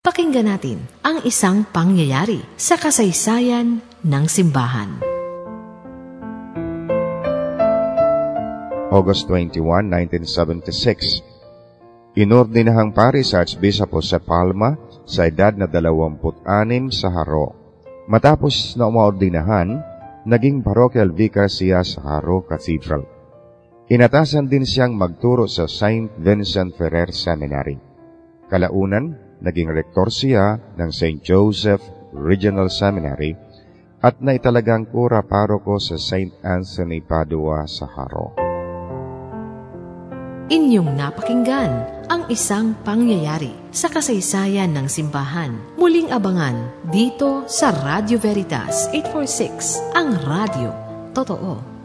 Pakinggan natin ang isang pangyayari sa kasaysayan ng simbahan. August 21, 1976 Inordinahang Paris Archbishop sa Palma sa edad na 26 sa Haro. Matapos na umaordinahan, naging parochial vicar siya sa Haro Cathedral. Inatasan din siyang magturo sa St. Vincent Ferrer Seminary. Kalaunan, naging rektor siya ng St. Joseph Regional Seminary at naitalagang kura paroko sa St. Anthony Padua sa Haro. Inyong napakinggan ang isang pangyayari sa kasaysayan ng simbahan. Muling abangan dito sa Radio Veritas 846, ang radio. Totoo.